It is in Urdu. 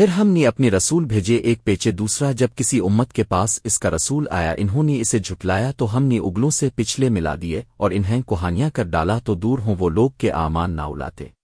پھر ہم نے اپنی رسول بھیجے ایک پیچے دوسرا جب کسی امت کے پاس اس کا رسول آیا، انہوں نے اسے جھٹلایا تو ہم نے اگلوں سے پچھلے ملا دیے اور انہیں کوہانیاں کر ڈالا تو دور ہوں وہ لوگ کے آمان نہ الاتے۔